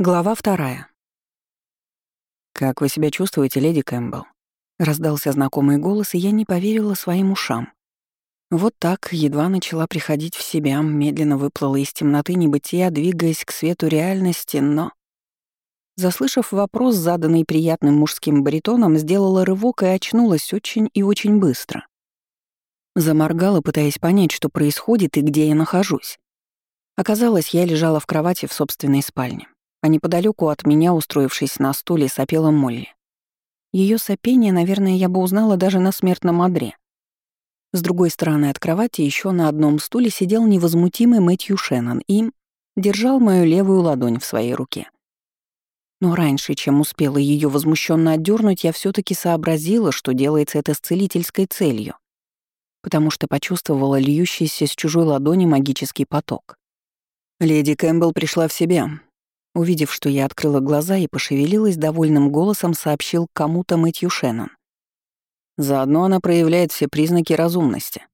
Глава вторая. «Как вы себя чувствуете, леди Кэмпбелл?» Раздался знакомый голос, и я не поверила своим ушам. Вот так, едва начала приходить в себя, медленно выплыла из темноты небытия, двигаясь к свету реальности, но... Заслышав вопрос, заданный приятным мужским баритоном, сделала рывок и очнулась очень и очень быстро. Заморгала, пытаясь понять, что происходит и где я нахожусь. Оказалось, я лежала в кровати в собственной спальне а неподалеку от меня, устроившись на стуле, сопела Молли. Ее сопение, наверное, я бы узнала даже на смертном одре. С другой стороны от кровати еще на одном стуле сидел невозмутимый Мэтью Шеннон и держал мою левую ладонь в своей руке. Но раньше, чем успела ее возмущенно отдернуть, я все таки сообразила, что делается это с целительской целью, потому что почувствовала льющийся с чужой ладони магический поток. Леди Кэмпбелл пришла в себя, Увидев, что я открыла глаза и пошевелилась, довольным голосом сообщил кому-то Мэтью Шеннон. Заодно она проявляет все признаки разумности.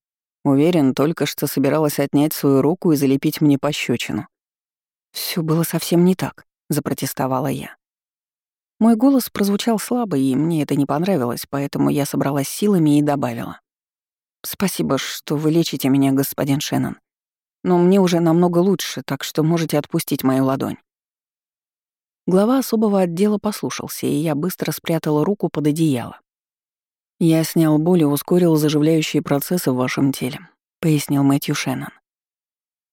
Уверен, только что собиралась отнять свою руку и залепить мне пощечину. Все было совсем не так», — запротестовала я. Мой голос прозвучал слабо, и мне это не понравилось, поэтому я собралась силами и добавила. «Спасибо, что вы лечите меня, господин Шеннон. Но мне уже намного лучше, так что можете отпустить мою ладонь». Глава особого отдела послушался, и я быстро спрятала руку под одеяло. «Я снял боль и ускорил заживляющие процессы в вашем теле», — пояснил Мэтью Шеннон.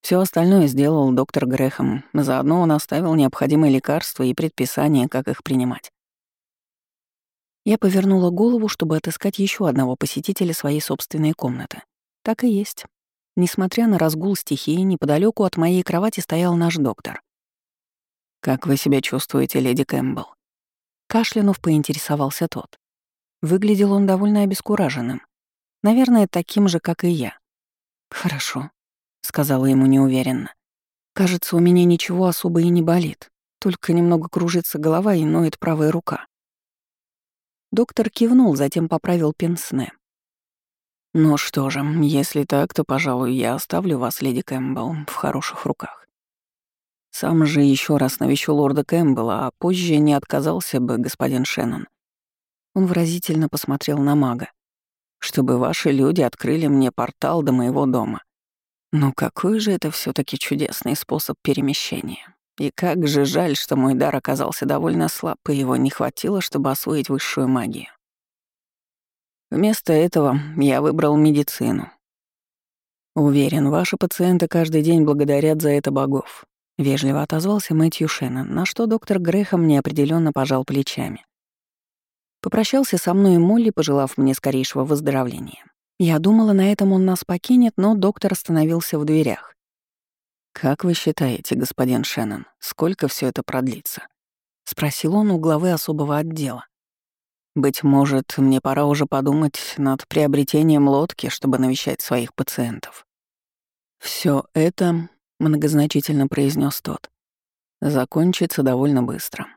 Все остальное сделал доктор Грэхэм, заодно он оставил необходимые лекарства и предписания, как их принимать. Я повернула голову, чтобы отыскать еще одного посетителя своей собственной комнаты. Так и есть. Несмотря на разгул стихии, неподалеку от моей кровати стоял наш доктор. «Как вы себя чувствуете, леди Кэмпбелл?» Кашлянув поинтересовался тот. Выглядел он довольно обескураженным. Наверное, таким же, как и я. «Хорошо», — сказала ему неуверенно. «Кажется, у меня ничего особо и не болит, только немного кружится голова и ноет правая рука». Доктор кивнул, затем поправил пенсне. «Ну что же, если так, то, пожалуй, я оставлю вас, леди Кэмпбелл, в хороших руках. Сам же еще раз навещу лорда Кэмпбелла, а позже не отказался бы господин Шеннон. Он выразительно посмотрел на мага. Чтобы ваши люди открыли мне портал до моего дома. Но какой же это все таки чудесный способ перемещения. И как же жаль, что мой дар оказался довольно слаб, и его не хватило, чтобы освоить высшую магию. Вместо этого я выбрал медицину. Уверен, ваши пациенты каждый день благодарят за это богов. Вежливо отозвался Мэтью Шеннон, на что доктор Грэхэм неопределенно пожал плечами. Попрощался со мной Молли, пожелав мне скорейшего выздоровления. Я думала, на этом он нас покинет, но доктор остановился в дверях. «Как вы считаете, господин Шеннон, сколько все это продлится?» — спросил он у главы особого отдела. «Быть может, мне пора уже подумать над приобретением лодки, чтобы навещать своих пациентов. Все это многозначительно произнес тот. Закончится довольно быстро.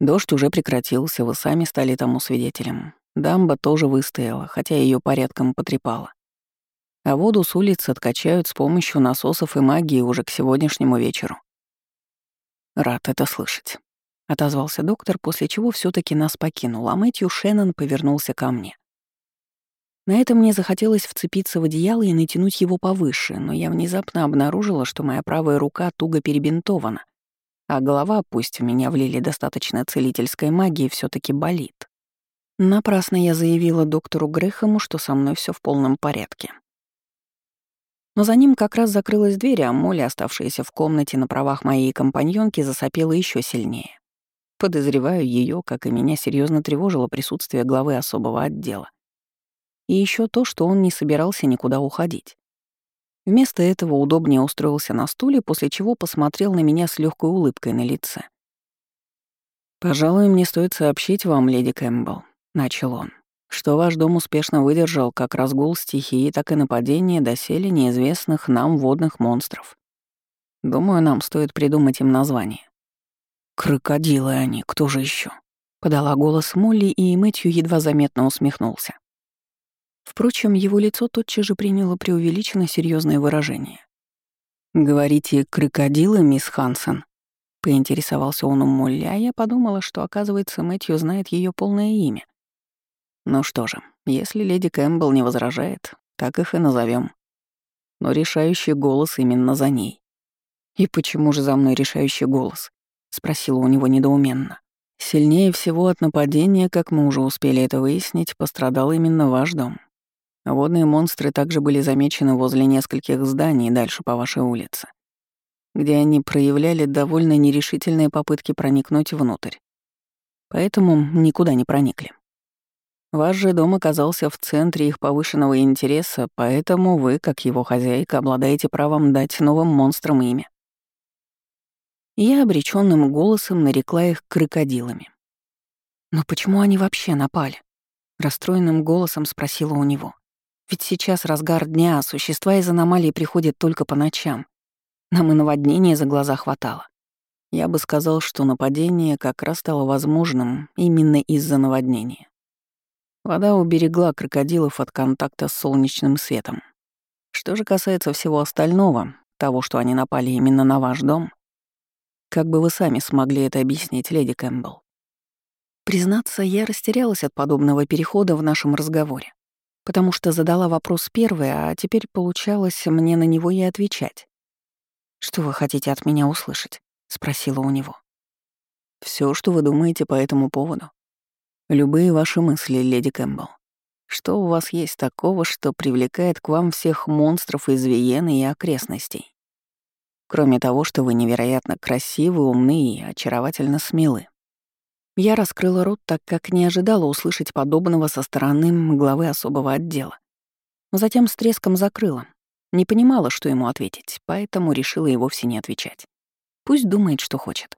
Дождь уже прекратился, вы сами стали тому свидетелем. Дамба тоже выстояла, хотя ее порядком потрепала. А воду с улиц откачают с помощью насосов и магии уже к сегодняшнему вечеру. Рад это слышать. Отозвался доктор, после чего все таки нас покинул, а Мэтью Шеннон повернулся ко мне. На это мне захотелось вцепиться в одеяло и натянуть его повыше, но я внезапно обнаружила, что моя правая рука туго перебинтована, а голова, пусть в меня влили достаточно целительской магии, все таки болит. Напрасно я заявила доктору Грэхэму, что со мной все в полном порядке. Но за ним как раз закрылась дверь, а Молли, оставшаяся в комнате на правах моей компаньонки, засопела еще сильнее. Подозреваю ее, как и меня, серьезно тревожило присутствие главы особого отдела. И еще то, что он не собирался никуда уходить. Вместо этого удобнее устроился на стуле, после чего посмотрел на меня с легкой улыбкой на лице. «Пожалуй, мне стоит сообщить вам, леди Кэмпбелл», — начал он, «что ваш дом успешно выдержал как разгул стихии, так и нападение доселе неизвестных нам водных монстров. Думаю, нам стоит придумать им название». «Крокодилы они, кто же еще? подала голос Молли, и Мэтью едва заметно усмехнулся. Впрочем, его лицо тотчас же приняло преувеличенно серьезное выражение. «Говорите, крокодилы, мисс Хансен?» Поинтересовался он у Молли, а я подумала, что, оказывается, Мэтью знает ее полное имя. Ну что же, если леди Кэмпбелл не возражает, так их и назовем. Но решающий голос именно за ней. «И почему же за мной решающий голос?» — спросила у него недоуменно. «Сильнее всего от нападения, как мы уже успели это выяснить, пострадал именно ваш дом. Водные монстры также были замечены возле нескольких зданий дальше по вашей улице где они проявляли довольно нерешительные попытки проникнуть внутрь. Поэтому никуда не проникли. Ваш же дом оказался в центре их повышенного интереса, поэтому вы, как его хозяйка, обладаете правом дать новым монстрам имя. Я обреченным голосом нарекла их крокодилами. «Но почему они вообще напали?» Расстроенным голосом спросила у него. «Ведь сейчас разгар дня, а существа из аномалии приходят только по ночам. Нам и наводнения за глаза хватало. Я бы сказал, что нападение как раз стало возможным именно из-за наводнения. Вода уберегла крокодилов от контакта с солнечным светом. Что же касается всего остального, того, что они напали именно на ваш дом, как бы вы сами смогли это объяснить, леди Кэмпбелл? Признаться, я растерялась от подобного перехода в нашем разговоре, потому что задала вопрос первый, а теперь получалось мне на него и отвечать. «Что вы хотите от меня услышать?» — спросила у него. Все, что вы думаете по этому поводу. Любые ваши мысли, леди Кэмпбелл. Что у вас есть такого, что привлекает к вам всех монстров из Виены и окрестностей? Кроме того, что вы невероятно красивы, умны и очаровательно смелы. Я раскрыла рот, так как не ожидала услышать подобного со стороны главы особого отдела. Затем с треском закрыла, не понимала, что ему ответить, поэтому решила и вовсе не отвечать. Пусть думает, что хочет.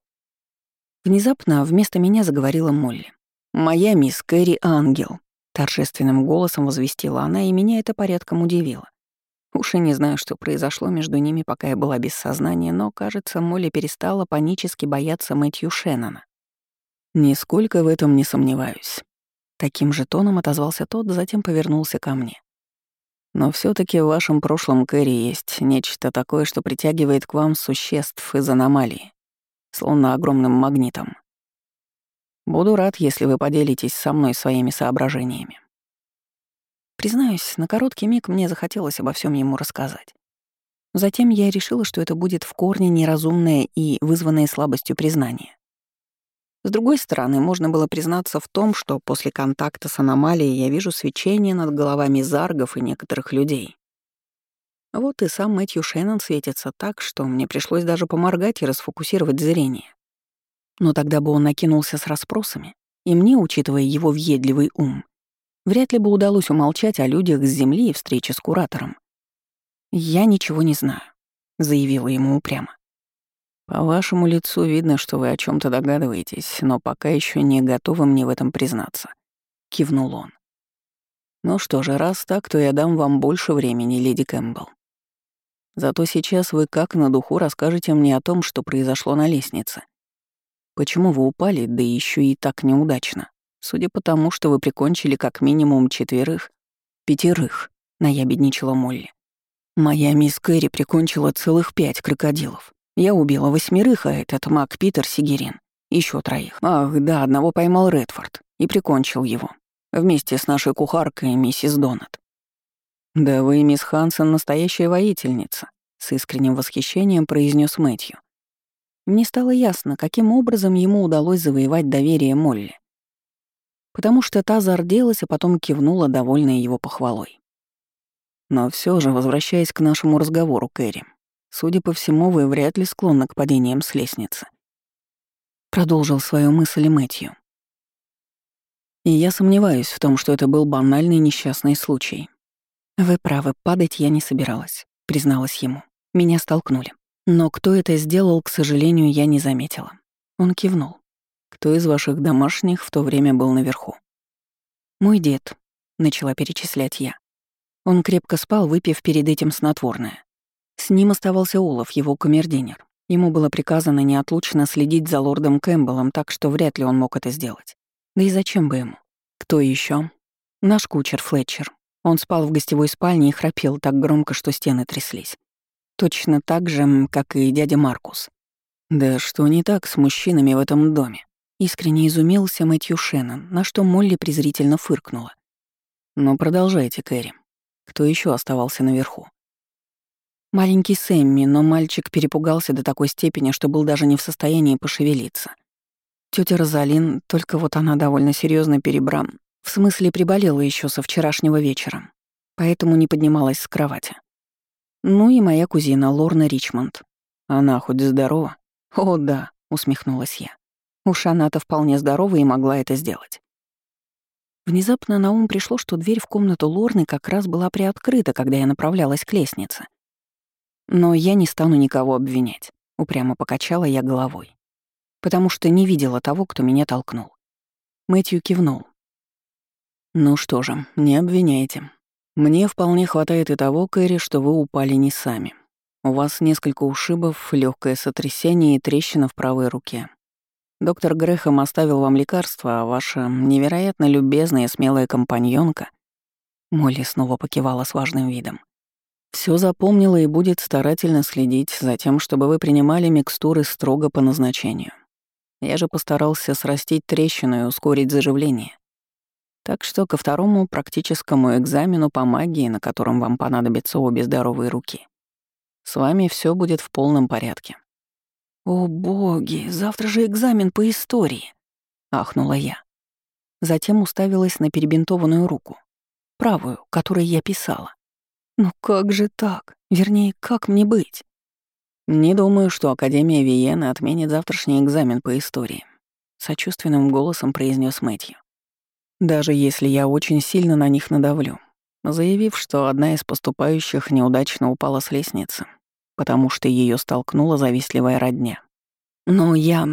Внезапно вместо меня заговорила Молли. «Моя мисс Кэрри Ангел», — торжественным голосом возвестила она, и меня это порядком удивило. Уж и не знаю, что произошло между ними, пока я была без сознания, но, кажется, Молли перестала панически бояться Мэтью Шеннона. «Нисколько в этом не сомневаюсь». Таким же тоном отозвался тот, затем повернулся ко мне. Но все таки в вашем прошлом, Кэрри, есть нечто такое, что притягивает к вам существ из аномалии, словно огромным магнитом. Буду рад, если вы поделитесь со мной своими соображениями. Признаюсь, на короткий миг мне захотелось обо всем ему рассказать. Затем я решила, что это будет в корне неразумное и вызванное слабостью признание. С другой стороны, можно было признаться в том, что после контакта с аномалией я вижу свечение над головами заргов и некоторых людей. Вот и сам Мэтью Шеннон светится так, что мне пришлось даже поморгать и расфокусировать зрение. Но тогда бы он накинулся с расспросами, и мне, учитывая его въедливый ум, вряд ли бы удалось умолчать о людях с Земли и встрече с куратором. «Я ничего не знаю», — заявила ему упрямо. По вашему лицу видно, что вы о чем то догадываетесь, но пока еще не готовы мне в этом признаться. Кивнул он. Ну что же, раз так, то я дам вам больше времени, леди Кэмпбелл. Зато сейчас вы как на духу расскажете мне о том, что произошло на лестнице. Почему вы упали, да еще и так неудачно? Судя по тому, что вы прикончили как минимум четверых, пятерых, наябедничала Молли. Моя мисс Кэрри прикончила целых пять крокодилов. Я убила восьмерых, а этот маг Питер Сигерин. еще троих. Ах, да, одного поймал Редфорд и прикончил его. Вместе с нашей кухаркой, миссис Донат. «Да вы, мисс Хансен, настоящая воительница», — с искренним восхищением произнес Мэтью. Мне стало ясно, каким образом ему удалось завоевать доверие Молли. Потому что та зарделась, а потом кивнула, довольная его похвалой. Но все же, возвращаясь к нашему разговору, Кэрри, Судя по всему, вы вряд ли склонны к падениям с лестницы. Продолжил свою мысль Мэтью. И я сомневаюсь в том, что это был банальный несчастный случай. Вы правы, падать я не собиралась, призналась ему. Меня столкнули. Но кто это сделал, к сожалению, я не заметила. Он кивнул. Кто из ваших домашних в то время был наверху? Мой дед, начала перечислять я. Он крепко спал, выпив перед этим снотворное. С ним оставался Олаф, его камердинер. Ему было приказано неотлучно следить за лордом Кэмпбеллом, так что вряд ли он мог это сделать. Да и зачем бы ему? Кто еще? Наш кучер Флетчер. Он спал в гостевой спальне и храпел так громко, что стены тряслись. Точно так же, как и дядя Маркус. «Да что не так с мужчинами в этом доме?» Искренне изумился Мэтью Шеннон, на что Молли презрительно фыркнула. «Но продолжайте, Кэрри. Кто еще оставался наверху?» Маленький Сэмми, но мальчик перепугался до такой степени, что был даже не в состоянии пошевелиться. Тетя Розалин, только вот она довольно серьезно перебрам, в смысле приболела еще со вчерашнего вечера, поэтому не поднималась с кровати. Ну и моя кузина Лорна Ричмонд. Она хоть здорова? О, да, усмехнулась я. Уж она-то вполне здорова и могла это сделать. Внезапно на ум пришло, что дверь в комнату Лорны как раз была приоткрыта, когда я направлялась к лестнице. Но я не стану никого обвинять, упрямо покачала я головой. Потому что не видела того, кто меня толкнул. Мэтью кивнул. «Ну что же, не обвиняйте. Мне вполне хватает и того, Кэрри, что вы упали не сами. У вас несколько ушибов, легкое сотрясение и трещина в правой руке. Доктор Грэхэм оставил вам лекарство, а ваша невероятно любезная и смелая компаньонка Молли снова покивала с важным видом. Все запомнила и будет старательно следить за тем, чтобы вы принимали микстуры строго по назначению. Я же постарался срастить трещину и ускорить заживление. Так что ко второму практическому экзамену по магии, на котором вам понадобятся обе здоровые руки, с вами все будет в полном порядке. «О боги, завтра же экзамен по истории!» — ахнула я. Затем уставилась на перебинтованную руку, правую, которой я писала. «Ну как же так? Вернее, как мне быть?» «Не думаю, что Академия Виены отменит завтрашний экзамен по истории», — сочувственным голосом произнес Мэтью. Даже если я очень сильно на них надавлю, заявив, что одна из поступающих неудачно упала с лестницы, потому что ее столкнула завистливая родня. Но я...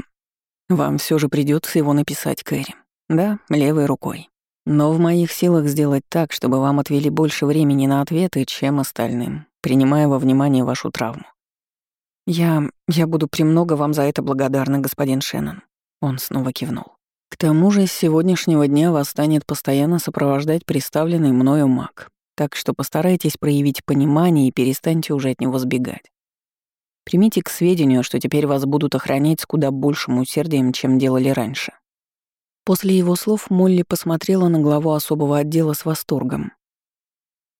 Вам все же придется его написать, Кэрри. Да, левой рукой. Но в моих силах сделать так, чтобы вам отвели больше времени на ответы, чем остальным, принимая во внимание вашу травму. Я... я буду премного вам за это благодарна, господин Шеннон. Он снова кивнул. К тому же с сегодняшнего дня вас станет постоянно сопровождать представленный мною маг, так что постарайтесь проявить понимание и перестаньте уже от него сбегать. Примите к сведению, что теперь вас будут охранять с куда большим усердием, чем делали раньше. После его слов Молли посмотрела на главу особого отдела с восторгом.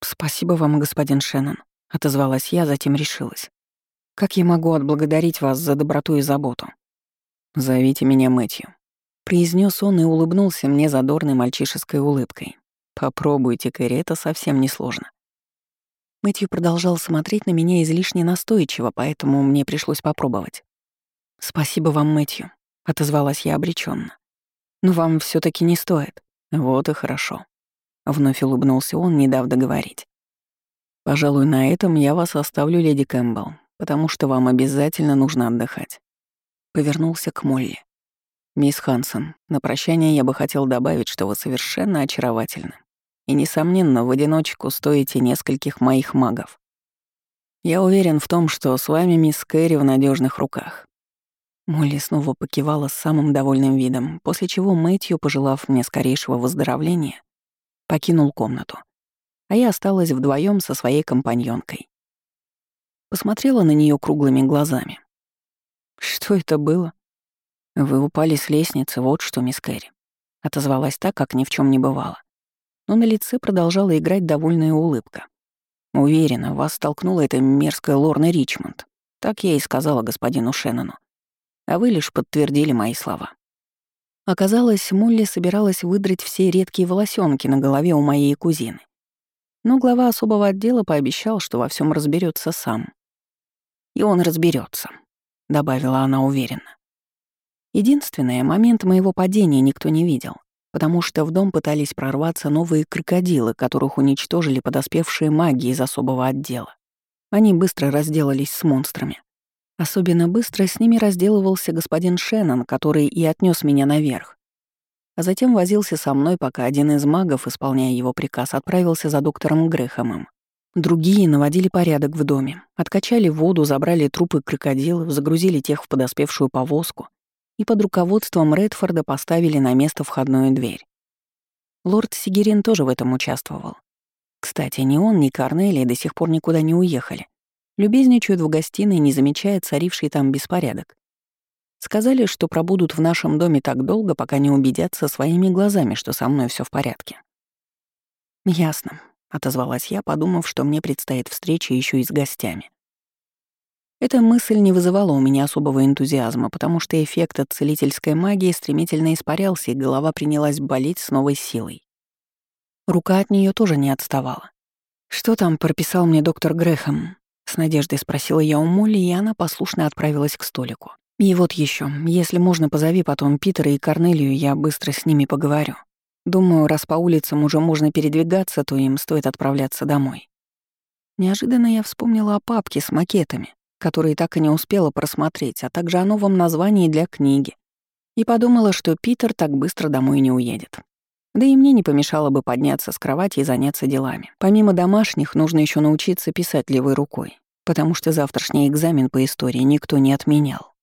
«Спасибо вам, господин Шеннон», — отозвалась я, затем решилась. «Как я могу отблагодарить вас за доброту и заботу?» «Зовите меня Мэтью», произнес он и улыбнулся мне задорной мальчишеской улыбкой. «Попробуйте, Кэрри, это совсем несложно». Мэтью продолжал смотреть на меня излишне настойчиво, поэтому мне пришлось попробовать. «Спасибо вам, Мэтью», — отозвалась я обреченно. «Но вам все таки не стоит». «Вот и хорошо», — вновь улыбнулся он, не дав договорить. «Пожалуй, на этом я вас оставлю, леди Кэмпбелл, потому что вам обязательно нужно отдыхать». Повернулся к Молли. «Мисс Хансон, на прощание я бы хотел добавить, что вы совершенно очаровательны. И, несомненно, в одиночку стоите нескольких моих магов. Я уверен в том, что с вами мисс Кэрри в надежных руках». Молли снова покивала с самым довольным видом, после чего Мэтью, пожелав мне скорейшего выздоровления, покинул комнату. А я осталась вдвоем со своей компаньонкой. Посмотрела на нее круглыми глазами. «Что это было?» «Вы упали с лестницы, вот что, мисс Кэрри», — отозвалась так, как ни в чем не бывало. Но на лице продолжала играть довольная улыбка. «Уверена, вас столкнула эта мерзкая Лорна Ричмонд. Так я и сказала господину Шеннону. А вы лишь подтвердили мои слова». Оказалось, Молли собиралась выдрать все редкие волосенки на голове у моей кузины. Но глава особого отдела пообещал, что во всем разберется сам. «И он разберется, добавила она уверенно. Единственное, момент моего падения никто не видел, потому что в дом пытались прорваться новые крокодилы, которых уничтожили подоспевшие маги из особого отдела. Они быстро разделались с монстрами. Особенно быстро с ними разделывался господин Шеннон, который и отнес меня наверх. А затем возился со мной, пока один из магов, исполняя его приказ, отправился за доктором Грехомом. Другие наводили порядок в доме, откачали воду, забрали трупы крокодилов, загрузили тех в подоспевшую повозку — и под руководством Редфорда поставили на место входную дверь. Лорд Сигерин тоже в этом участвовал. Кстати, ни он, ни Корнелия до сих пор никуда не уехали. Любезничают в гостиной, не замечая царивший там беспорядок. Сказали, что пробудут в нашем доме так долго, пока не убедятся своими глазами, что со мной все в порядке. «Ясно», — отозвалась я, подумав, что мне предстоит встреча еще и с гостями. Эта мысль не вызывала у меня особого энтузиазма, потому что эффект от целительской магии стремительно испарялся, и голова принялась болеть с новой силой. Рука от нее тоже не отставала. «Что там прописал мне доктор Грэхэм?» — с надеждой спросила я у Молли, и она послушно отправилась к столику. И вот еще, если можно, позови потом Питера и Корнелию, я быстро с ними поговорю. Думаю, раз по улицам уже можно передвигаться, то им стоит отправляться домой. Неожиданно я вспомнила о папке с макетами, которые так и не успела просмотреть, а также о новом названии для книги. И подумала, что Питер так быстро домой не уедет. Да и мне не помешало бы подняться с кровати и заняться делами. Помимо домашних, нужно еще научиться писать левой рукой, потому что завтрашний экзамен по истории никто не отменял.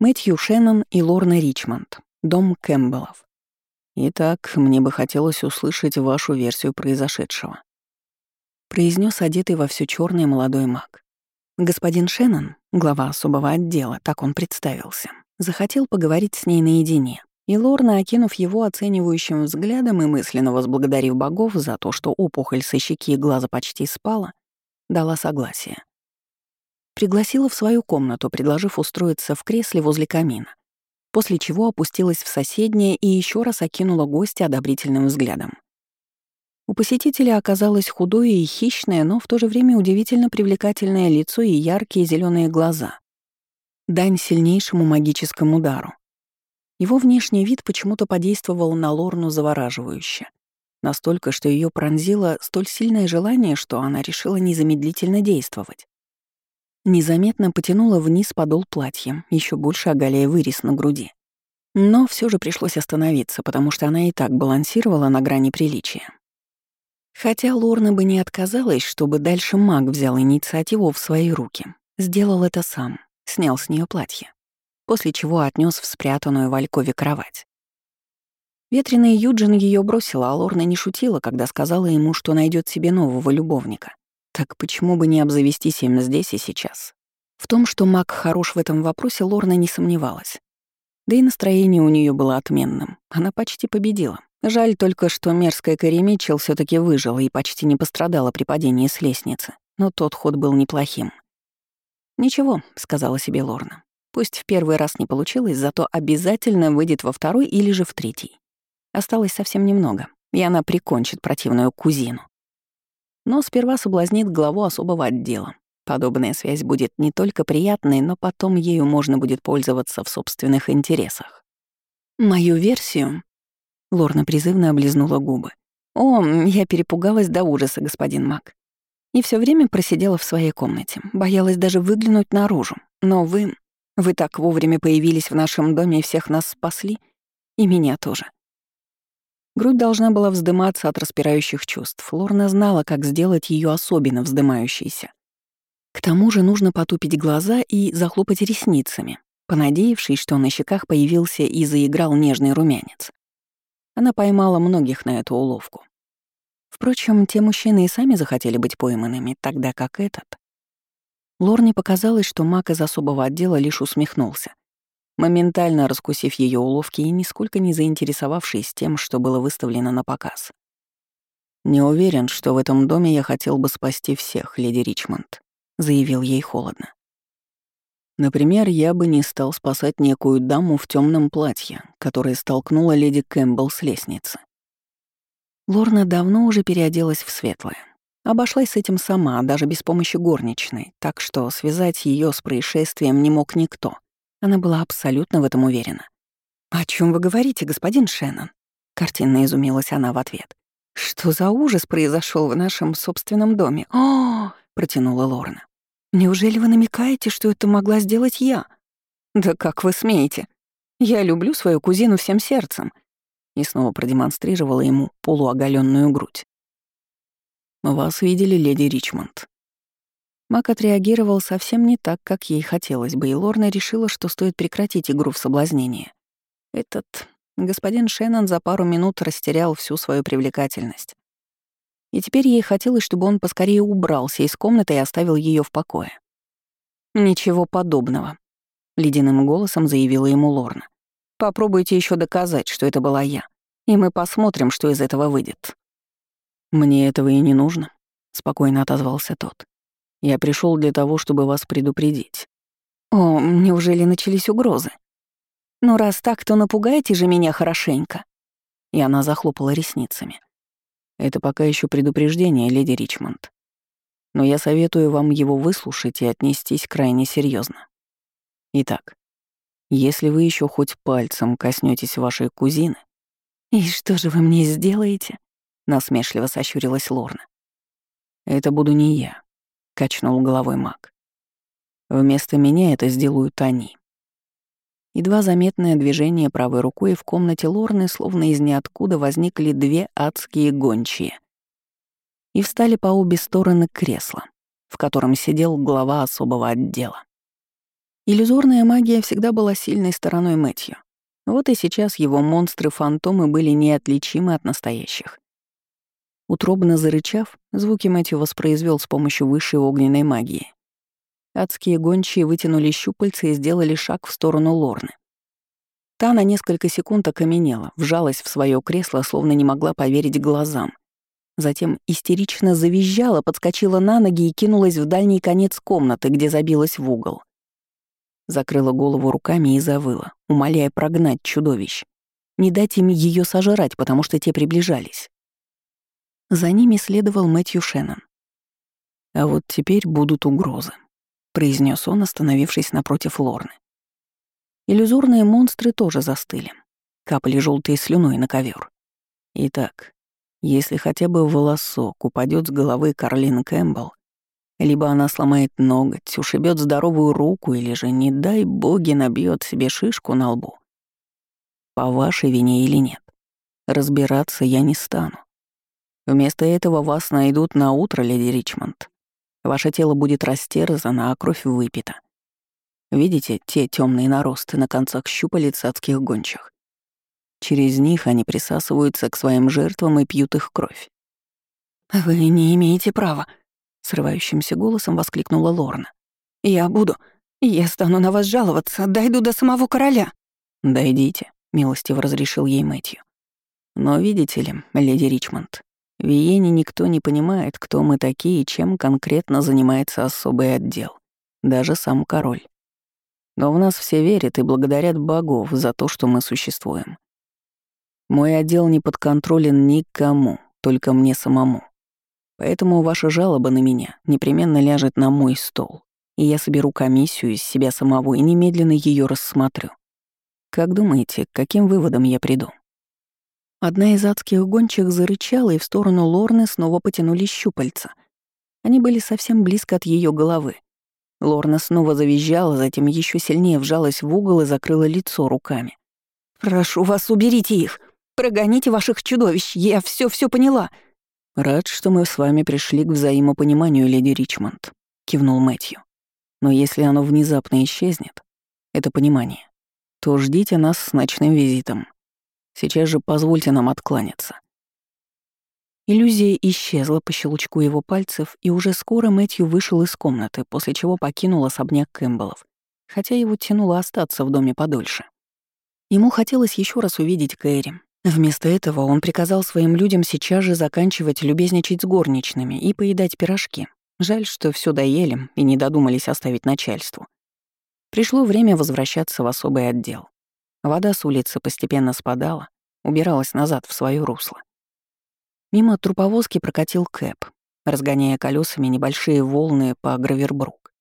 Мэтью Шеннон и Лорна Ричмонд. Дом Кэмпбеллов. «Итак, мне бы хотелось услышать вашу версию произошедшего», произнес одетый во все черное молодой маг. Господин Шеннон, глава особого отдела, так он представился, захотел поговорить с ней наедине, и Лорна, окинув его оценивающим взглядом и мысленно возблагодарив богов за то, что опухоль со щеки и глаза почти спала, дала согласие. Пригласила в свою комнату, предложив устроиться в кресле возле камина, после чего опустилась в соседнее и еще раз окинула гостя одобрительным взглядом. У посетителя оказалось худое и хищное, но в то же время удивительно привлекательное лицо и яркие зеленые глаза. Дань сильнейшему магическому удару. Его внешний вид почему-то подействовал на Лорну завораживающе. Настолько, что ее пронзило столь сильное желание, что она решила незамедлительно действовать. Незаметно потянула вниз подол платья, еще больше оголяя вырез на груди. Но все же пришлось остановиться, потому что она и так балансировала на грани приличия. Хотя Лорна бы не отказалась, чтобы дальше маг взял инициативу в свои руки. Сделал это сам, снял с нее платье, после чего отнес в спрятанную в Алькове кровать. Ветреный Юджин ее бросила, а Лорна не шутила, когда сказала ему, что найдет себе нового любовника. Так почему бы не обзавестись им здесь и сейчас? В том, что маг хорош в этом вопросе, Лорна не сомневалась. Да и настроение у нее было отменным. Она почти победила. Жаль только, что мерзкая Кэрри Митчелл все таки выжила и почти не пострадала при падении с лестницы. Но тот ход был неплохим. «Ничего», — сказала себе Лорна. «Пусть в первый раз не получилось, зато обязательно выйдет во второй или же в третий. Осталось совсем немного, и она прикончит противную кузину. Но сперва соблазнит главу особого отдела. Подобная связь будет не только приятной, но потом ею можно будет пользоваться в собственных интересах. Мою версию... Лорна призывно облизнула губы. «О, я перепугалась до ужаса, господин Мак. И все время просидела в своей комнате, боялась даже выглянуть наружу. Но вы... Вы так вовремя появились в нашем доме и всех нас спасли. И меня тоже. Грудь должна была вздыматься от распирающих чувств. Лорна знала, как сделать ее особенно вздымающейся. К тому же нужно потупить глаза и захлопать ресницами, понадеявшись, что на щеках появился и заиграл нежный румянец. Она поймала многих на эту уловку. Впрочем, те мужчины и сами захотели быть пойманными, тогда как этот. Лорне показалось, что маг из особого отдела лишь усмехнулся моментально раскусив ее уловки и нисколько не заинтересовавшись тем, что было выставлено на показ. «Не уверен, что в этом доме я хотел бы спасти всех, леди Ричмонд», — заявил ей холодно. Например, я бы не стал спасать некую даму в темном платье, которая столкнула леди Кэмпбелл с лестницы. Лорна давно уже переоделась в светлое. Обошлась с этим сама, даже без помощи горничной, так что связать ее с происшествием не мог никто — она была абсолютно в этом уверена. «О чем вы говорите, господин Шеннон?» Картинно изумилась она в ответ. «Что за ужас произошел в нашем собственном доме?» «О!» — протянула Лорна. «Неужели вы намекаете, что это могла сделать я?» «Да как вы смеете? Я люблю свою кузину всем сердцем». И снова продемонстрировала ему полуоголенную грудь. «Вас видели, леди Ричмонд», Мак отреагировал совсем не так, как ей хотелось бы, и Лорна решила, что стоит прекратить игру в соблазнение. Этот господин Шеннон за пару минут растерял всю свою привлекательность. И теперь ей хотелось, чтобы он поскорее убрался из комнаты и оставил ее в покое. Ничего подобного, ледяным голосом заявила ему Лорна. Попробуйте еще доказать, что это была я, и мы посмотрим, что из этого выйдет. Мне этого и не нужно, спокойно отозвался тот. Я пришел для того, чтобы вас предупредить. О, неужели начались угрозы? Ну раз так, то напугайте же меня хорошенько. И она захлопала ресницами. Это пока еще предупреждение, леди Ричмонд. Но я советую вам его выслушать и отнестись крайне серьезно. Итак, если вы еще хоть пальцем коснетесь вашей кузины... «И что же вы мне сделаете?» — насмешливо сощурилась Лорна. «Это буду не я», — качнул головой маг. «Вместо меня это сделают они». Едва заметное движение правой рукой в комнате Лорны, словно из ниоткуда возникли две адские гончие. И встали по обе стороны кресла, в котором сидел глава особого отдела. Иллюзорная магия всегда была сильной стороной Мэтью. Вот и сейчас его монстры-фантомы были неотличимы от настоящих. Утробно зарычав, звуки Мэтью воспроизвел с помощью высшей огненной магии. Адские гончие вытянули щупальца и сделали шаг в сторону Лорны. Та на несколько секунд окаменела, вжалась в свое кресло, словно не могла поверить глазам. Затем истерично завизжала, подскочила на ноги и кинулась в дальний конец комнаты, где забилась в угол закрыла голову руками и завыла, умоляя прогнать чудовищ. Не дать им ее сожрать, потому что те приближались. За ними следовал Мэтью Шеннон. «А вот теперь будут угрозы», — произнес он, остановившись напротив Лорны. Иллюзорные монстры тоже застыли. Капали желтой слюной на ковер. Итак, если хотя бы волосок упадет с головы Карлин Кэмпбелл, либо она сломает ноготь, ушибет здоровую руку, или же, не дай боги, набьет себе шишку на лбу. По вашей вине или нет, разбираться я не стану. Вместо этого вас найдут на утро, леди Ричмонд. Ваше тело будет растерзано, а кровь выпита. Видите те темные наросты на концах щупалец адских гончих? Через них они присасываются к своим жертвам и пьют их кровь. «Вы не имеете права», срывающимся голосом воскликнула Лорна. «Я буду. Я стану на вас жаловаться, дойду до самого короля». «Дойдите», — милостиво разрешил ей Мэтью. «Но видите ли, леди Ричмонд, в Виене никто не понимает, кто мы такие и чем конкретно занимается особый отдел. Даже сам король. Но в нас все верят и благодарят богов за то, что мы существуем. Мой отдел не подконтролен никому, только мне самому. Поэтому ваша жалоба на меня непременно ляжет на мой стол, и я соберу комиссию из себя самого и немедленно ее рассмотрю. Как думаете, к каким выводам я приду?» Одна из адских гончих зарычала, и в сторону Лорны снова потянулись щупальца. Они были совсем близко от ее головы. Лорна снова завизжала, затем еще сильнее вжалась в угол и закрыла лицо руками. «Прошу вас, уберите их! Прогоните ваших чудовищ! Я все все поняла!» «Рад, что мы с вами пришли к взаимопониманию, леди Ричмонд», — кивнул Мэтью. «Но если оно внезапно исчезнет, это понимание, то ждите нас с ночным визитом. Сейчас же позвольте нам откланяться». Иллюзия исчезла по щелчку его пальцев, и уже скоро Мэтью вышел из комнаты, после чего покинул особняк Кэмпбеллов, хотя его тянуло остаться в доме подольше. Ему хотелось еще раз увидеть Кэрри, Вместо этого он приказал своим людям сейчас же заканчивать любезничать с горничными и поедать пирожки. Жаль, что все доели и не додумались оставить начальству. Пришло время возвращаться в особый отдел. Вода с улицы постепенно спадала, убиралась назад в свое русло. Мимо труповозки прокатил Кэп, разгоняя колесами небольшие волны по Гравербрук.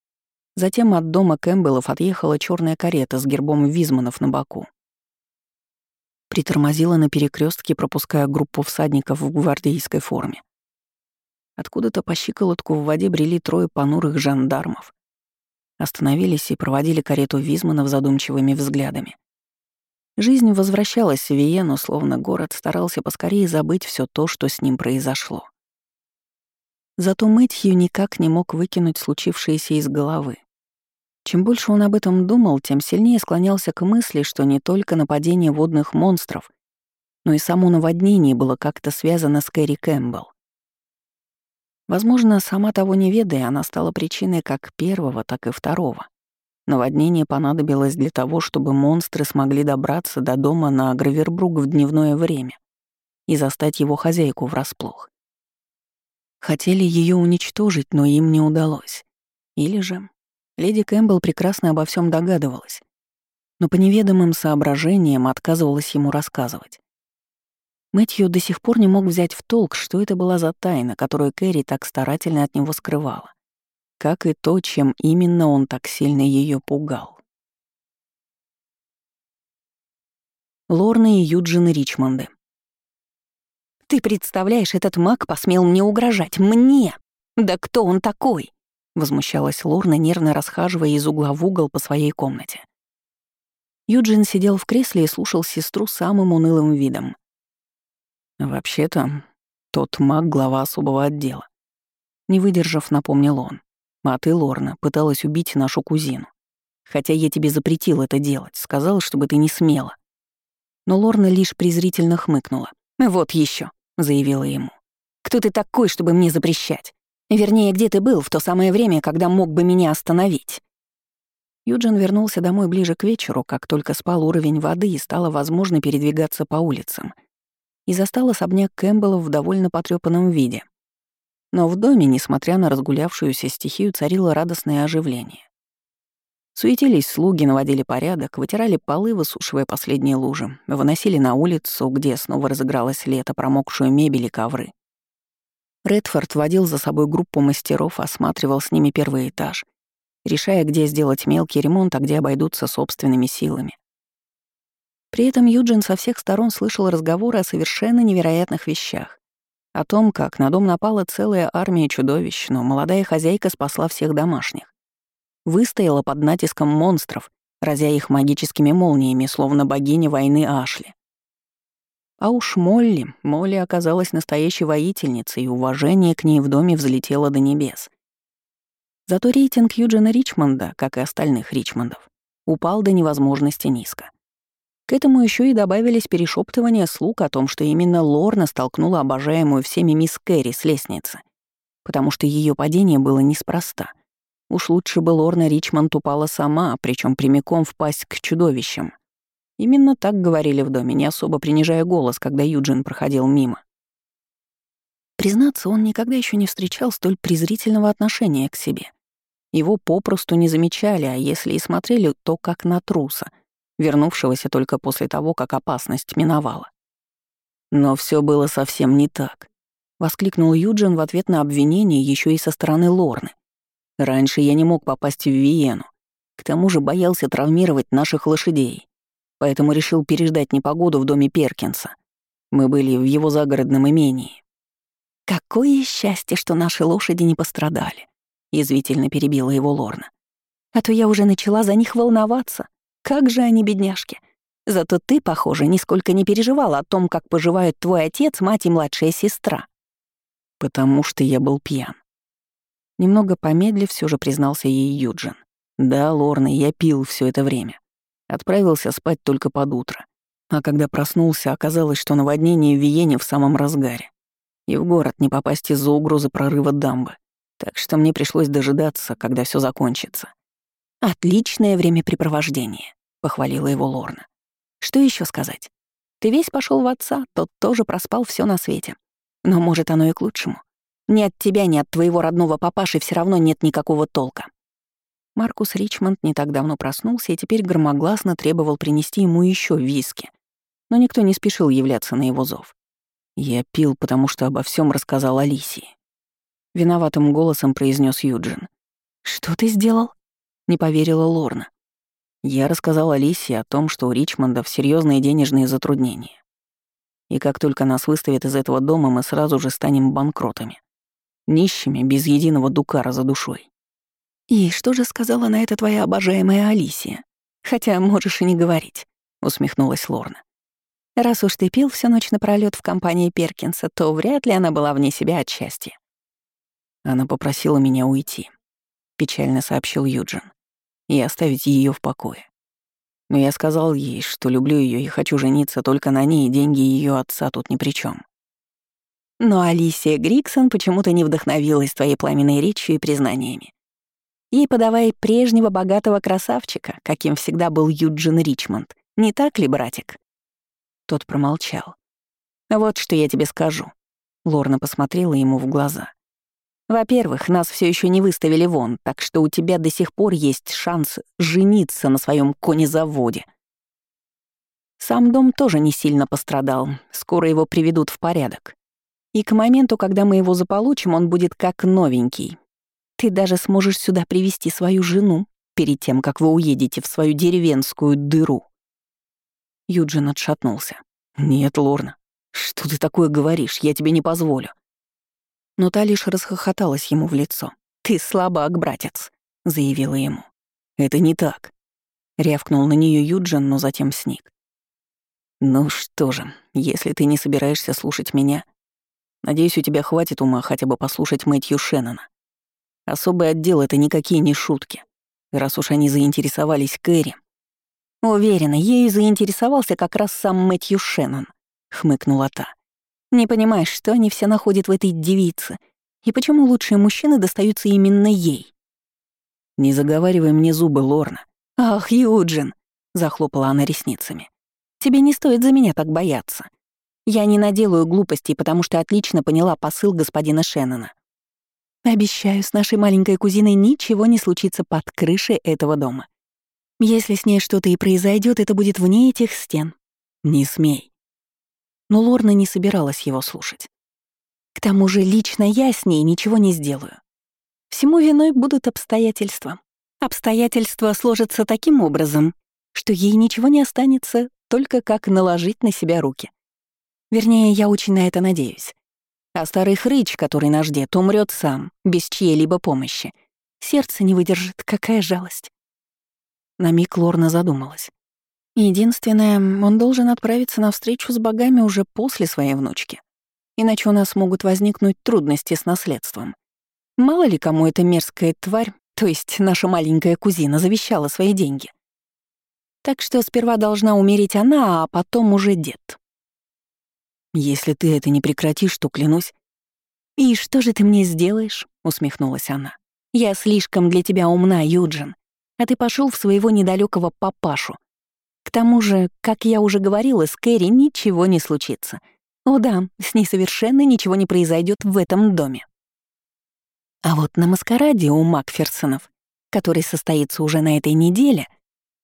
Затем от дома Кэмпбеллов отъехала черная карета с гербом Визманов на боку притормозила на перекрестке, пропуская группу всадников в гвардейской форме. Откуда-то по щиколотку в воде брели трое понурых жандармов. Остановились и проводили карету Визманов задумчивыми взглядами. Жизнь возвращалась в Виену, словно город старался поскорее забыть все то, что с ним произошло. Зато Мэтью никак не мог выкинуть случившееся из головы. Чем больше он об этом думал, тем сильнее склонялся к мысли, что не только нападение водных монстров, но и само наводнение было как-то связано с Кэрри Кэмпбелл. Возможно, сама того не ведая, она стала причиной как первого, так и второго. Наводнение понадобилось для того, чтобы монстры смогли добраться до дома на Гравербрук в дневное время и застать его хозяйку врасплох. Хотели ее уничтожить, но им не удалось. Или же леди Кэмпбелл прекрасно обо всем догадывалась, но по неведомым соображениям отказывалась ему рассказывать. Мэтью до сих пор не мог взять в толк, что это была за тайна, которую Кэрри так старательно от него скрывала как и то, чем именно он так сильно ее пугал. Лорна и Юджин Ричмонды. «Ты представляешь, этот маг посмел мне угрожать. Мне! Да кто он такой?» Возмущалась Лорна, нервно расхаживая из угла в угол по своей комнате. Юджин сидел в кресле и слушал сестру самым унылым видом. «Вообще-то, тот маг — глава особого отдела». Не выдержав, напомнил он. А ты, Лорна, пыталась убить нашу кузину. Хотя я тебе запретил это делать, сказал, чтобы ты не смела. Но Лорна лишь презрительно хмыкнула. «Вот еще, заявила ему. «Кто ты такой, чтобы мне запрещать? Вернее, где ты был в то самое время, когда мог бы меня остановить?» Юджин вернулся домой ближе к вечеру, как только спал уровень воды и стало возможно передвигаться по улицам. И застал особняк Кэмпбелла в довольно потрёпанном виде. Но в доме, несмотря на разгулявшуюся стихию, царило радостное оживление. Суетились слуги, наводили порядок, вытирали полы, высушивая последние лужи, выносили на улицу, где снова разыгралось лето, промокшую мебель и ковры. Редфорд водил за собой группу мастеров, осматривал с ними первый этаж, решая, где сделать мелкий ремонт, а где обойдутся собственными силами. При этом Юджин со всех сторон слышал разговоры о совершенно невероятных вещах. О том, как на дом напала целая армия чудовищ, но молодая хозяйка спасла всех домашних. Выстояла под натиском монстров, разя их магическими молниями, словно богиня войны Ашли. А уж Молли, Молли оказалась настоящей воительницей, и уважение к ней в доме взлетело до небес. Зато рейтинг Юджина Ричмонда, как и остальных Ричмондов, упал до невозможности низко. К этому еще и добавились перешептывания слуг о том, что именно Лорна столкнула обожаемую всеми мисс Кэрри с лестницы, потому что ее падение было неспроста. Уж лучше бы Лорна Ричмонд упала сама, причем прямиком в пасть к чудовищам. Именно так говорили в доме, не особо принижая голос, когда Юджин проходил мимо. Признаться, он никогда еще не встречал столь презрительного отношения к себе. Его попросту не замечали, а если и смотрели, то как на труса — вернувшегося только после того, как опасность миновала. Но все было совсем не так. Воскликнул Юджин в ответ на обвинение еще и со стороны Лорны. Раньше я не мог попасть в Виену. К тому же боялся травмировать наших лошадей. Поэтому решил переждать непогоду в доме Перкинса. Мы были в его загородном имении. «Какое счастье, что наши лошади не пострадали», — язвительно перебила его Лорна. «А то я уже начала за них волноваться. Как же они, бедняжки. Зато ты, похоже, нисколько не переживала о том, как поживают твой отец, мать и младшая сестра. Потому что я был пьян. Немного помедлив, все же признался ей Юджин. Да, Лорна, я пил все это время. Отправился спать только под утро. А когда проснулся, оказалось, что наводнение в Виене в самом разгаре. И в город не попасть из-за угрозы прорыва дамбы. Так что мне пришлось дожидаться, когда все закончится. «Отличное времяпрепровождение», — похвалила его Лорна. «Что еще сказать? Ты весь пошел в отца, тот тоже проспал все на свете. Но, может, оно и к лучшему. Ни от тебя, ни от твоего родного папаши все равно нет никакого толка». Маркус Ричмонд не так давно проснулся и теперь громогласно требовал принести ему еще виски. Но никто не спешил являться на его зов. «Я пил, потому что обо всем рассказал Алисии», — виноватым голосом произнес Юджин. «Что ты сделал?» не поверила Лорна. Я рассказал Алисе о том, что у Ричмондов серьезные денежные затруднения. И как только нас выставят из этого дома, мы сразу же станем банкротами. Нищими, без единого дукара за душой. «И что же сказала на это твоя обожаемая Алисия? Хотя можешь и не говорить», — усмехнулась Лорна. «Раз уж ты пил всю ночь напролёт в компании Перкинса, то вряд ли она была вне себя от счастья». Она попросила меня уйти, — печально сообщил Юджин и оставить ее в покое. Но я сказал ей, что люблю ее и хочу жениться только на ней, и деньги ее отца тут ни при чем. Но Алисия Гриксон почему-то не вдохновилась твоей пламенной речью и признаниями. Ей подавай прежнего богатого красавчика, каким всегда был Юджин Ричмонд. Не так ли, братик?» Тот промолчал. «Вот что я тебе скажу». Лорна посмотрела ему в глаза. «Во-первых, нас все еще не выставили вон, так что у тебя до сих пор есть шанс жениться на своем конезаводе». Сам дом тоже не сильно пострадал, скоро его приведут в порядок. И к моменту, когда мы его заполучим, он будет как новенький. Ты даже сможешь сюда привести свою жену перед тем, как вы уедете в свою деревенскую дыру. Юджин отшатнулся. «Нет, Лорна, что ты такое говоришь? Я тебе не позволю». Но та лишь расхохоталась ему в лицо. «Ты слабак, братец», — заявила ему. «Это не так», — рявкнул на нее Юджин, но затем сник. «Ну что же, если ты не собираешься слушать меня, надеюсь, у тебя хватит ума хотя бы послушать Мэтью Шеннона. Особый отдел — это никакие не шутки. Раз уж они заинтересовались Кэрри, Уверена, ею заинтересовался как раз сам Мэтью Шеннон, хмыкнула та. Не понимаешь, что они все находят в этой девице, и почему лучшие мужчины достаются именно ей? Не заговаривай мне зубы, Лорна. Ах, Юджин, захлопала она ресницами. Тебе не стоит за меня так бояться. Я не наделаю глупостей, потому что отлично поняла посыл господина Шеннона. Обещаю, с нашей маленькой кузиной ничего не случится под крышей этого дома. Если с ней что-то и произойдет, это будет вне этих стен. Не смей. Но Лорна не собиралась его слушать. К тому же лично я с ней ничего не сделаю. Всему виной будут обстоятельства. Обстоятельства сложатся таким образом, что ей ничего не останется, только как наложить на себя руки. Вернее, я очень на это надеюсь. А старый хрыч, который наш дед, умрет сам, без чьей-либо помощи. Сердце не выдержит, какая жалость. На миг Лорна задумалась. Единственное, он должен отправиться на встречу с богами уже после своей внучки. Иначе у нас могут возникнуть трудности с наследством. Мало ли кому эта мерзкая тварь, то есть наша маленькая кузина, завещала свои деньги. Так что сперва должна умереть она, а потом уже дед. «Если ты это не прекратишь, то клянусь...» «И что же ты мне сделаешь?» — усмехнулась она. «Я слишком для тебя умна, Юджин а ты пошел в своего недалекого папашу. К тому же, как я уже говорила, с Кэрри ничего не случится. О да, с ней совершенно ничего не произойдет в этом доме. А вот на маскараде у Макферсонов, который состоится уже на этой неделе...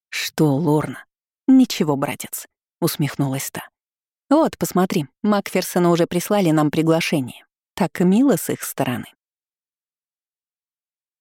Что, Лорна? Ничего, братец, усмехнулась та. Вот, посмотри, Макферсоны уже прислали нам приглашение. Так мило с их стороны.